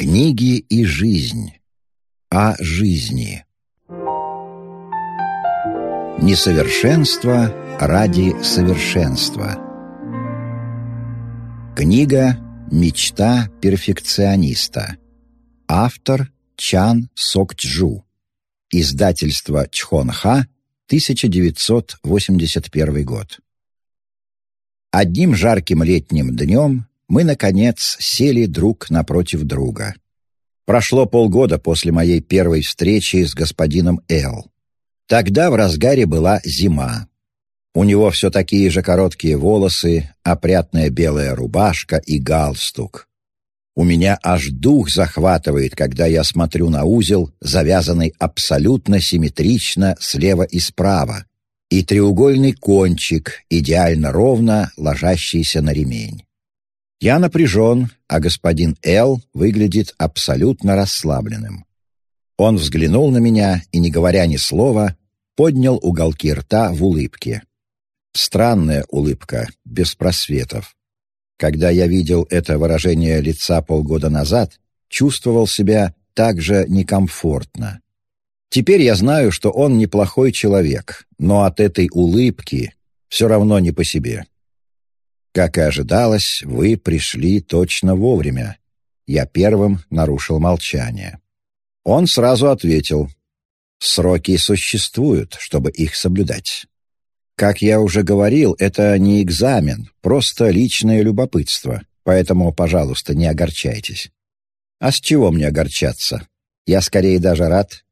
Книги и жизнь. О жизни. Несовершенство ради совершенства. Книга «Мечта перфекциониста». Автор Чан Сокчжу. Издательство Чхонха, 1981 год. Одним жарким летним днем мы, наконец, сели друг напротив друга. Прошло полгода после моей первой встречи с господином Эл. Тогда в разгаре была зима. У него все такие же короткие волосы, опрятная белая рубашка и галстук. У меня аж дух захватывает, когда я смотрю на узел, завязанный абсолютно симметрично слева и справа, и треугольный кончик, идеально ровно ложащийся на ремень. Я напряжен, а господин Эл выглядит абсолютно расслабленным. Он взглянул на меня и, не говоря ни слова, поднял уголки рта в улыбке. Странная улыбка, без просветов. Когда я видел это выражение лица полгода назад, чувствовал себя так же некомфортно. Теперь я знаю, что он неплохой человек, но от этой улыбки все равно не по себе. Как и ожидалось, вы пришли точно вовремя. Я первым нарушил молчание. Он сразу ответил. Сроки существуют, чтобы их соблюдать. Как я уже говорил, это не экзамен, просто личное любопытство, поэтому, пожалуйста, не огорчайтесь. А с чего мне огорчаться? Я скорее даже рад.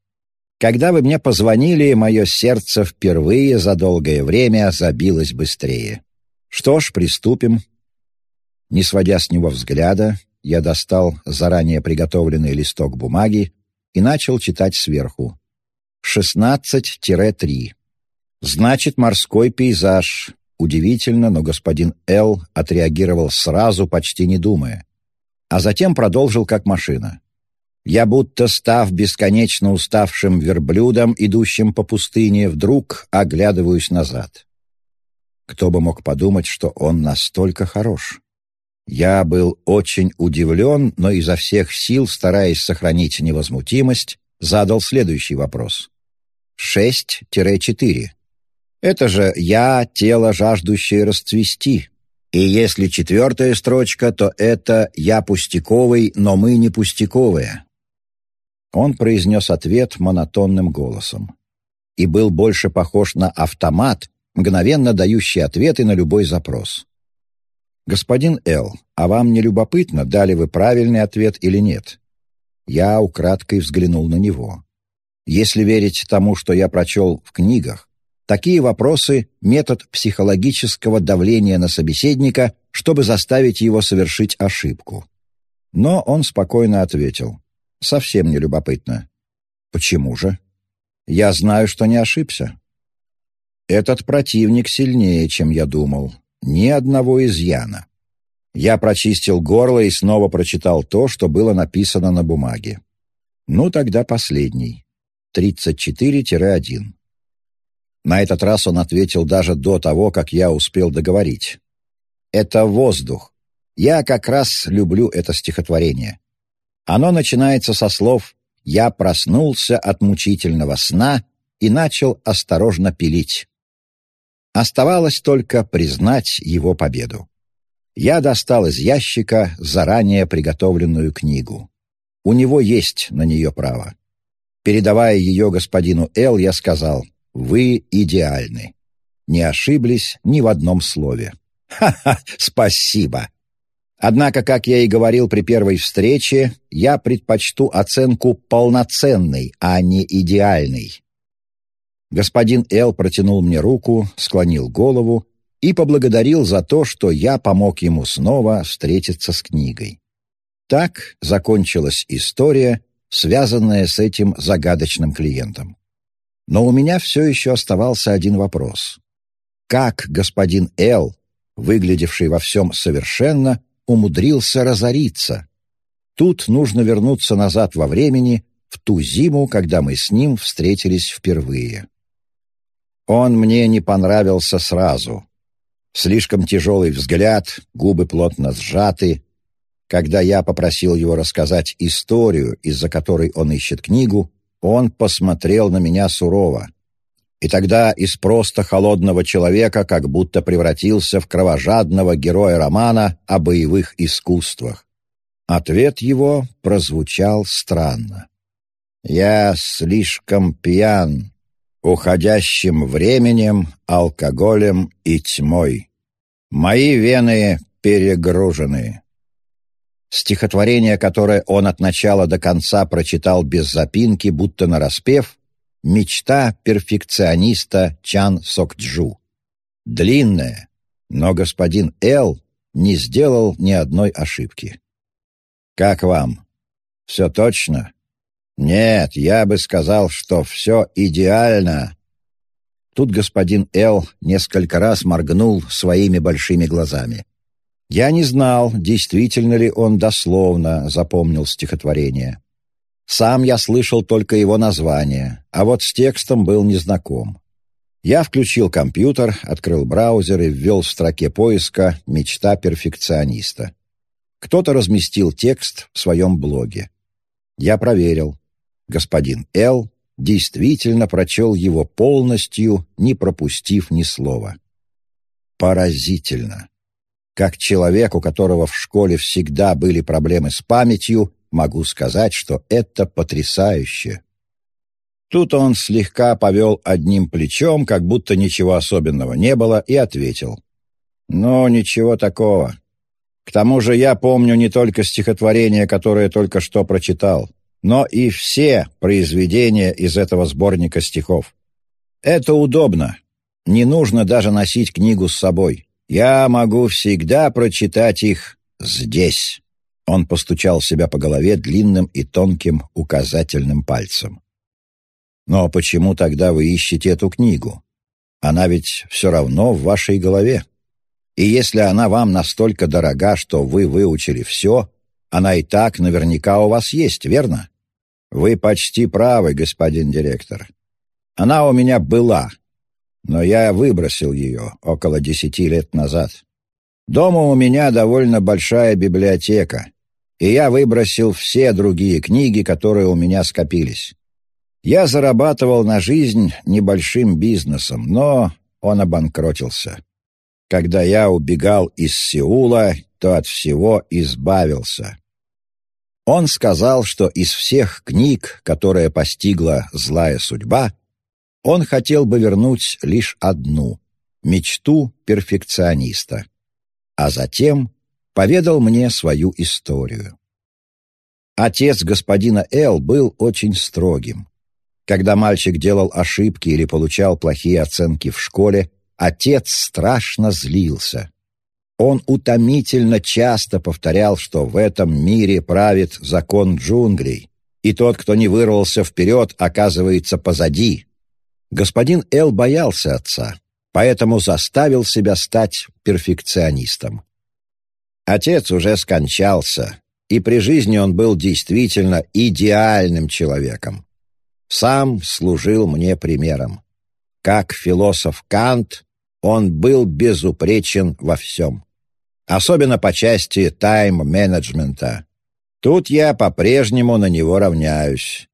Когда вы мне позвонили, мое сердце впервые за долгое время забилось быстрее. Что ж, приступим. Не сводя с него взгляда, я достал заранее приготовленный листок бумаги и начал читать сверху. 16-3. Значит, морской пейзаж. Удивительно, но господин Л. отреагировал сразу, почти не думая. А затем продолжил как машина. Я будто став бесконечно уставшим верблюдом, идущим по пустыне, вдруг оглядываюсь назад. Кто бы мог подумать, что он настолько хорош? Я был очень удивлен, но изо всех сил, стараясь сохранить невозмутимость, задал следующий вопрос. 6-4. Это же «я» — тело, жаждущее расцвести. И если четвертая строчка, то это «я пустяковый, но мы не пустяковые». Он произнес ответ монотонным голосом и был больше похож на автомат, мгновенно дающий ответы на любой запрос. «Господин Л, а вам не любопытно, дали вы правильный ответ или нет?» Я украдкой взглянул на него. Если верить тому, что я прочел в книгах, такие вопросы — метод психологического давления на собеседника, чтобы заставить его совершить ошибку. Но он спокойно ответил. «Совсем не любопытно». «Почему же?» «Я знаю, что не ошибся. Этот противник сильнее, чем я думал. Ни одного изъяна. Я прочистил горло и снова прочитал то, что было написано на бумаге. Ну, тогда последний. 34-1. На этот раз он ответил даже до того, как я успел договорить. «Это воздух. Я как раз люблю это стихотворение. Оно начинается со слов «Я проснулся от мучительного сна и начал осторожно пилить». Оставалось только признать его победу. Я достал из ящика заранее приготовленную книгу. У него есть на нее право. Передавая ее господину Эл, я сказал, «Вы идеальны». Не ошиблись ни в одном слове. «Ха-ха, спасибо!» Однако, как я и говорил при первой встрече, я предпочту оценку полноценной, а не идеальной. Господин Эл протянул мне руку, склонил голову и поблагодарил за то, что я помог ему снова встретиться с книгой. Так закончилась история, связанная с этим загадочным клиентом. Но у меня все еще оставался один вопрос. Как господин Эл, выглядевший во всем совершенно, умудрился разориться? Тут нужно вернуться назад во времени, в ту зиму, когда мы с ним встретились впервые. Он мне не понравился сразу. Слишком тяжелый взгляд, губы плотно сжаты. когда я попросил его рассказать историю, из-за которой он ищет книгу, он посмотрел на меня сурово. И тогда из просто холодного человека как будто превратился в кровожадного героя романа о боевых искусствах. Ответ его прозвучал странно. «Я слишком пьян, уходящим временем, алкоголем и тьмой. Мои вены перегружены». Стихотворение, которое он от начала до конца прочитал без запинки, будто нараспев, «Мечта перфекциониста Чан Сокджу». Длинное, но господин Эл не сделал ни одной ошибки. «Как вам? Все точно?» «Нет, я бы сказал, что все идеально». Тут господин Эл несколько раз моргнул своими большими глазами. Я не знал, действительно ли он дословно запомнил стихотворение. Сам я слышал только его название, а вот с текстом был незнаком. Я включил компьютер, открыл браузер и ввел в строке поиска «Мечта перфекциониста». Кто-то разместил текст в своем блоге. Я проверил. Господин Л. действительно прочел его полностью, не пропустив ни слова. Поразительно. Как человек, у которого в школе всегда были проблемы с памятью, могу сказать, что это потрясающе. Тут он слегка повел одним плечом, как будто ничего особенного не было, и ответил. «Ну, ничего такого. К тому же я помню не только стихотворение, которое только что прочитал, но и все произведения из этого сборника стихов. Это удобно. Не нужно даже носить книгу с собой. Я могу всегда прочитать их здесь». Он постучал себя по голове длинным и тонким указательным пальцем. «Но почему тогда вы ищете эту книгу? Она ведь все равно в вашей голове. И если она вам настолько дорога, что вы выучили все, она и так наверняка у вас есть, верно? Вы почти правы, господин директор. Она у меня была, но я выбросил ее около десяти лет назад. Дома у меня довольно большая библиотека, и я выбросил все другие книги, которые у меня скопились. Я зарабатывал на жизнь небольшим бизнесом, но он обанкротился. Когда я убегал из Сеула, то от всего избавился. Он сказал, что из всех книг, которые постигла злая судьба, он хотел бы вернуть лишь одну — мечту перфекциониста. А затем поведал мне свою историю. Отец господина Л. был очень строгим. Когда мальчик делал ошибки или получал плохие оценки в школе, отец страшно злился. Он утомительно часто повторял, что в этом мире правит закон джунглей, и тот, кто не вырвался вперед, оказывается позади. Господин Эл боялся отца, поэтому заставил себя стать перфекционистом. Отец уже скончался, и при жизни он был действительно идеальным человеком. Сам служил мне примером. Как философ Кант, он был безупречен во всем. Особенно по части тайм-менеджмента. Тут я по-прежнему на него равняюсь.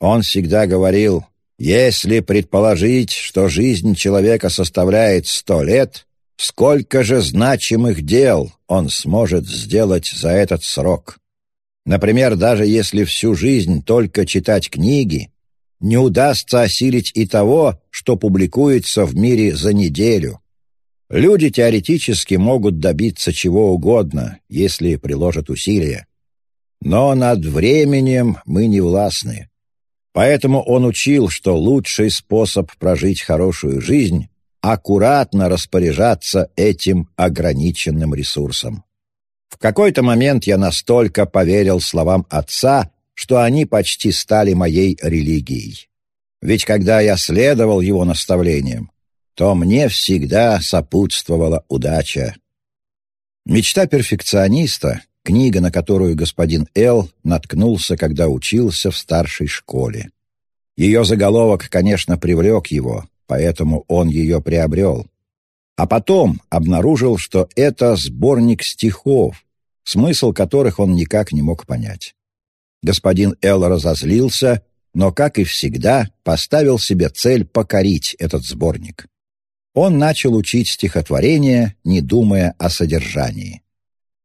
Он всегда говорил, если предположить, что жизнь человека составляет сто лет, сколько же значимых дел он сможет сделать за этот срок? Например, даже если всю жизнь только читать книги, не удастся осилить и того, что публикуется в мире за неделю. Люди теоретически могут добиться чего угодно, если приложат усилия. Но над временем мы не властны. Поэтому он учил, что лучший способ прожить хорошую жизнь — аккуратно распоряжаться этим ограниченным ресурсом. В какой-то момент я настолько поверил словам отца, что они почти стали моей религией. Ведь когда я следовал его наставлениям, то мне всегда сопутствовала удача. Мечта перфекциониста книга, на которую господин Л. наткнулся, когда учился в старшей школе. Ее заголовок, конечно, привлек его, поэтому он ее приобрел. А потом обнаружил, что это сборник стихов, смысл которых он никак не мог понять. Господин Эл разозлился, но, как и всегда, поставил себе цель покорить этот сборник. Он начал учить стихотворение, не думая о содержании.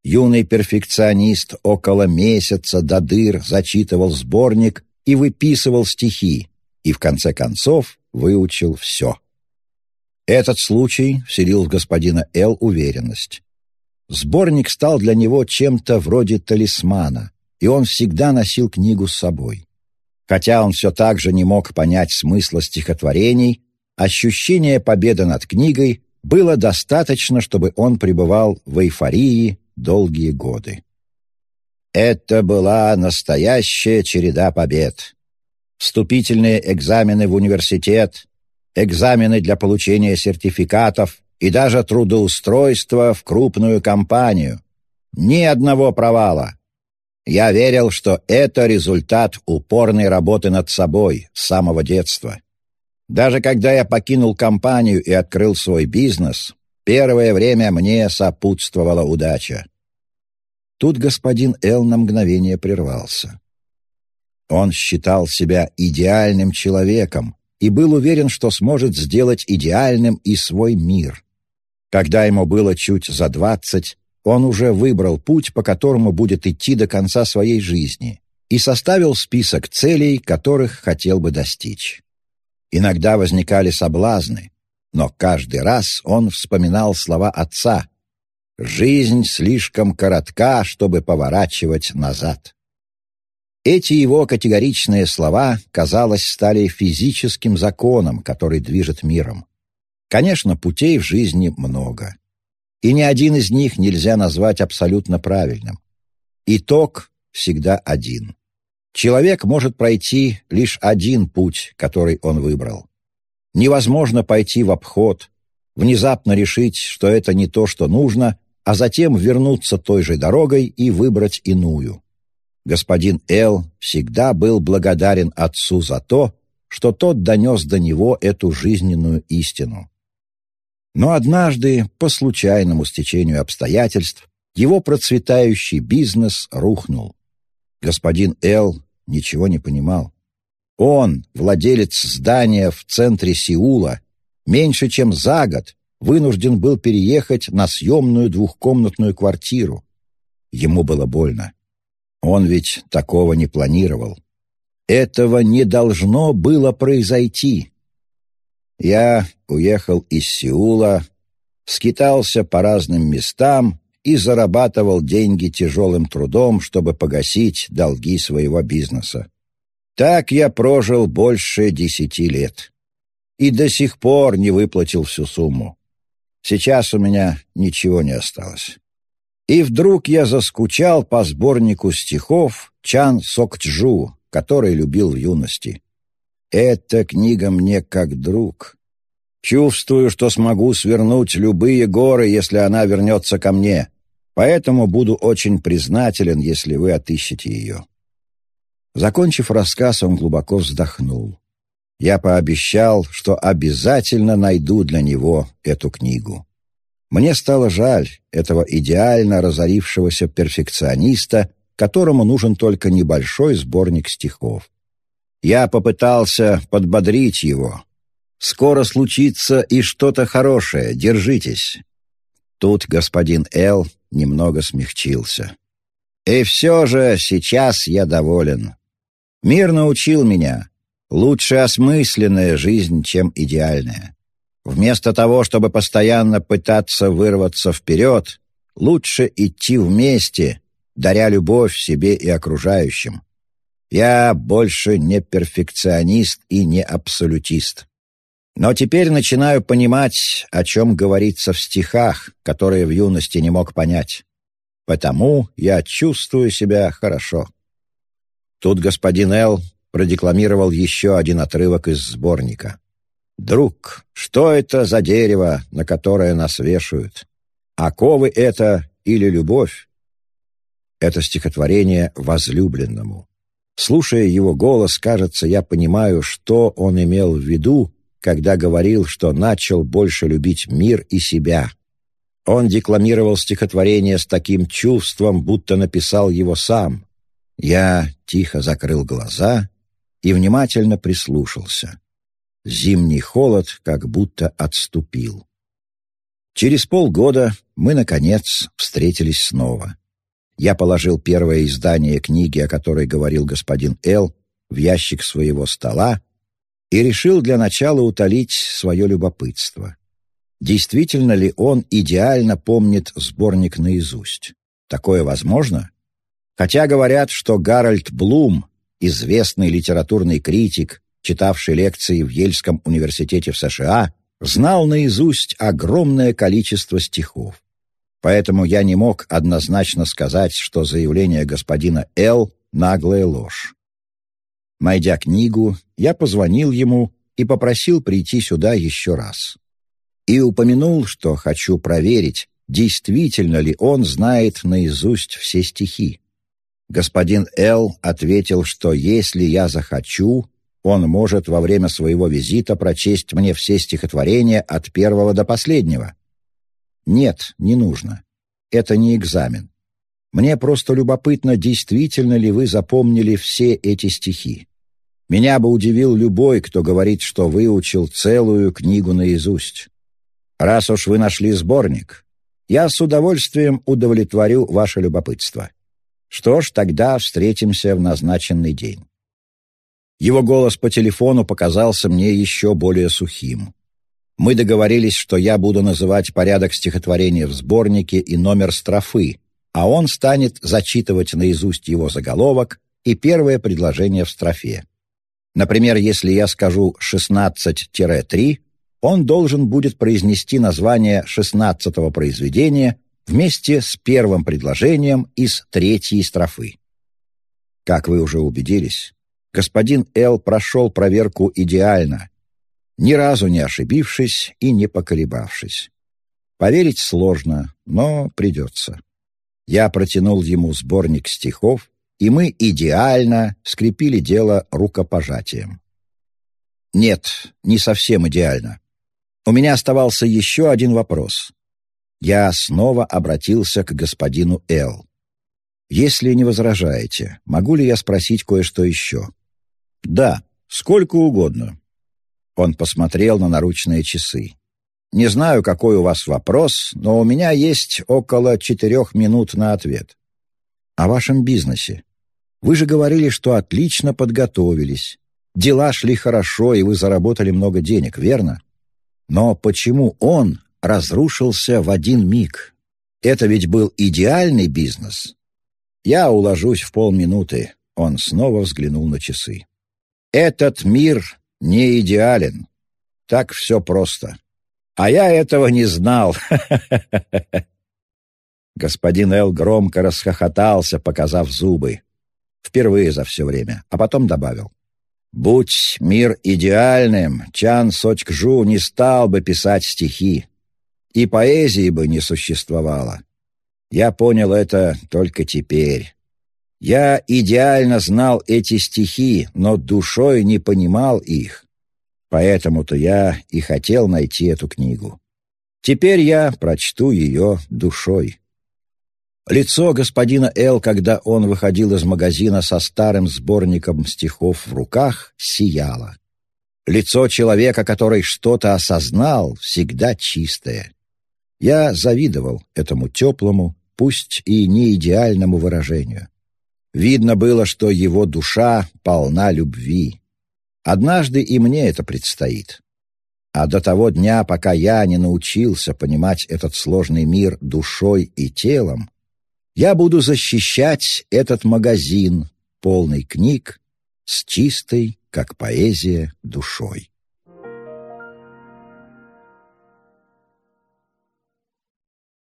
Юный перфекционист около месяца до дыр зачитывал сборник и выписывал стихи, и в конце концов выучил все. Этот случай вселил в господина Л. уверенность. Сборник стал для него чем-то вроде талисмана, и он всегда носил книгу с собой. Хотя он все так же не мог понять смысла стихотворений, ощущение победы над книгой было достаточно, чтобы он пребывал в эйфории долгие годы. Это была настоящая череда побед. Вступительные экзамены в университет, экзамены для получения сертификатов и даже трудоустройство в крупную компанию. Ни одного провала. Я верил, что это результат упорной работы над собой с самого детства. Даже когда я покинул компанию и открыл свой бизнес, первое время мне сопутствовала удача. Тут господин Эл на мгновение прервался. Он считал себя идеальным человеком и был уверен, что сможет сделать идеальным и свой мир. Когда ему было чуть за двадцать, он уже выбрал путь, по которому будет идти до конца своей жизни, и составил список целей, которых хотел бы достичь. Иногда возникали соблазны, но каждый раз он вспоминал слова отца «Жизнь слишком коротка, чтобы поворачивать назад». Эти его категоричные слова, казалось, стали физическим законом, который движет миром. Конечно, путей в жизни много и ни один из них нельзя назвать абсолютно правильным. Итог всегда один. Человек может пройти лишь один путь, который он выбрал. Невозможно пойти в обход, внезапно решить, что это не то, что нужно, а затем вернуться той же дорогой и выбрать иную. Господин Эл всегда был благодарен отцу за то, что тот донес до него эту жизненную истину. Но однажды, по случайному стечению обстоятельств, его процветающий бизнес рухнул. Господин Эл ничего не понимал. Он, владелец здания в центре Сеула, меньше чем за год вынужден был переехать на съемную двухкомнатную квартиру. Ему было больно. Он ведь такого не планировал. Этого не должно было произойти. Я уехал из Сеула, скитался по разным местам и зарабатывал деньги тяжелым трудом, чтобы погасить долги своего бизнеса. Так я прожил больше десяти лет. И до сих пор не выплатил всю сумму. Сейчас у меня ничего не осталось. И вдруг я заскучал по сборнику стихов Чан Сокчжу, который любил в юности. Эта книга мне как друг. Чувствую, что смогу свернуть любые горы, если она вернется ко мне. Поэтому буду очень признателен, если вы отыщете ее». Закончив рассказ, он глубоко вздохнул. Я пообещал, что обязательно найду для него эту книгу. Мне стало жаль этого идеально разорившегося перфекциониста, которому нужен только небольшой сборник стихов. Я попытался подбодрить его. «Скоро случится и что-то хорошее, держитесь». Тут господин Эл немного смягчился. «И все же сейчас я доволен. Мир научил меня. Лучше осмысленная жизнь, чем идеальная. Вместо того, чтобы постоянно пытаться вырваться вперед, лучше идти вместе, даря любовь себе и окружающим. Я больше не перфекционист и не абсолютист. Но теперь начинаю понимать, о чем говорится в стихах, которые в юности не мог понять. Потому я чувствую себя хорошо. Тут господин Эл продекламировал еще один отрывок из сборника. «Друг, что это за дерево, на которое нас вешают? Оковы это или любовь?» Это стихотворение возлюбленному. Слушая его голос, кажется, я понимаю, что он имел в виду, когда говорил, что начал больше любить мир и себя. Он декламировал стихотворение с таким чувством, будто написал его сам. Я тихо закрыл глаза и внимательно прислушался. Зимний холод как будто отступил. Через полгода мы, наконец, встретились снова. Я положил первое издание книги, о которой говорил господин Л., в ящик своего стола и решил для начала утолить свое любопытство. Действительно ли он идеально помнит сборник наизусть? Такое возможно? Хотя говорят, что Гарольд Блум, известный литературный критик, читавший лекции в Ельском университете в США, знал наизусть огромное количество стихов. Поэтому я не мог однозначно сказать, что заявление господина Л. — наглая ложь. Найдя книгу, я позвонил ему и попросил прийти сюда еще раз. И упомянул, что хочу проверить, действительно ли он знает наизусть все стихи. Господин Л. ответил, что если я захочу, он может во время своего визита прочесть мне все стихотворения от первого до последнего. Нет, не нужно. Это не экзамен. Мне просто любопытно, действительно ли вы запомнили все эти стихи. Меня бы удивил любой, кто говорит, что выучил целую книгу наизусть. Раз уж вы нашли сборник, я с удовольствием удовлетворю ваше любопытство. Что ж, тогда встретимся в назначенный день. Его голос по телефону показался мне еще более сухим. Мы договорились, что я буду называть порядок стихотворения в сборнике и номер строфы, а он станет зачитывать наизусть его заголовок и первое предложение в строфе. Например, если я скажу «16-3», он должен будет произнести название шестнадцатого произведения вместе с первым предложением из третьей строфы. Как вы уже убедились, господин Л. прошел проверку идеально, ни разу не ошибившись и не поколебавшись. Поверить сложно, но придется. Я протянул ему сборник стихов, и мы идеально скрепили дело рукопожатием. Нет, не совсем идеально. У меня оставался еще один вопрос. Я снова обратился к господину Л. «Если не возражаете, могу ли я спросить кое-что еще?» «Да, сколько угодно». Он посмотрел на наручные часы. «Не знаю, какой у вас вопрос, но у меня есть около четырех минут на ответ». «О вашем бизнесе. Вы же говорили, что отлично подготовились. Дела шли хорошо, и вы заработали много денег, верно? Но почему он разрушился в один миг? Это ведь был идеальный бизнес. Я уложусь в полминуты. Он снова взглянул на часы. Этот мир не идеален. Так все просто. А я этого не знал. Господин Эл громко расхохотался, показав зубы. Впервые за все время, а потом добавил. «Будь мир идеальным, Чан Сочкжу не стал бы писать стихи, и поэзии бы не существовало. Я понял это только теперь. Я идеально знал эти стихи, но душой не понимал их. Поэтому-то я и хотел найти эту книгу. Теперь я прочту ее душой. Лицо господина Л, когда он выходил из магазина со старым сборником стихов в руках, сияло. Лицо человека, который что-то осознал, всегда чистое. Я завидовал этому теплому, пусть и не идеальному выражению. Видно было, что его душа полна любви. Однажды и мне это предстоит. А до того дня, пока я не научился понимать этот сложный мир душой и телом, я буду защищать этот магазин, полный книг, с чистой, как поэзия, душой.